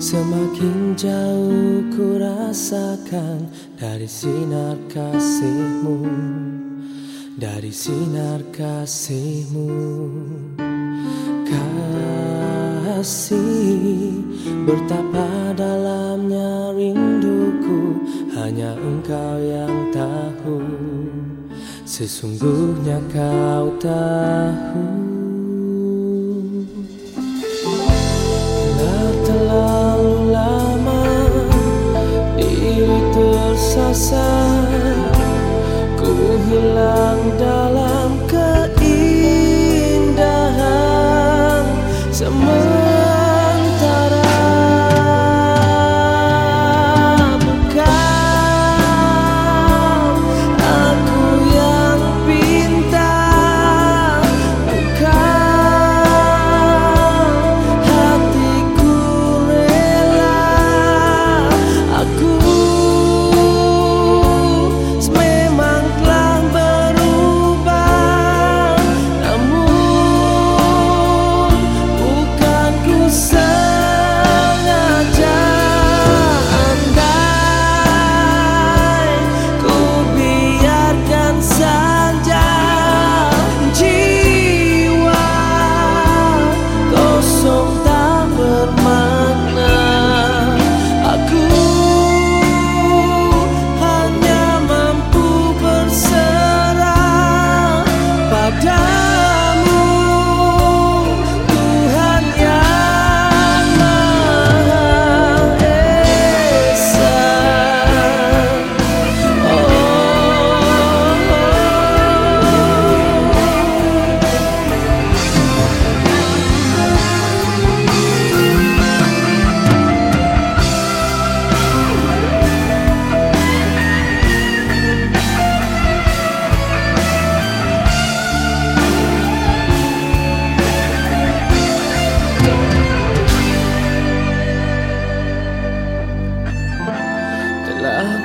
Semakin jauh ku rasakan dari sinar kasihmu Dari sinar kasihmu. Kasih betapa dalamnya rinduku Hanya engkau yang tahu. Sesungguhnya kau tahu Someone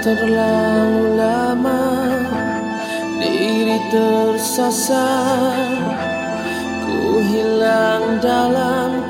terlalu lama diri tersasar. Ku hilang dalam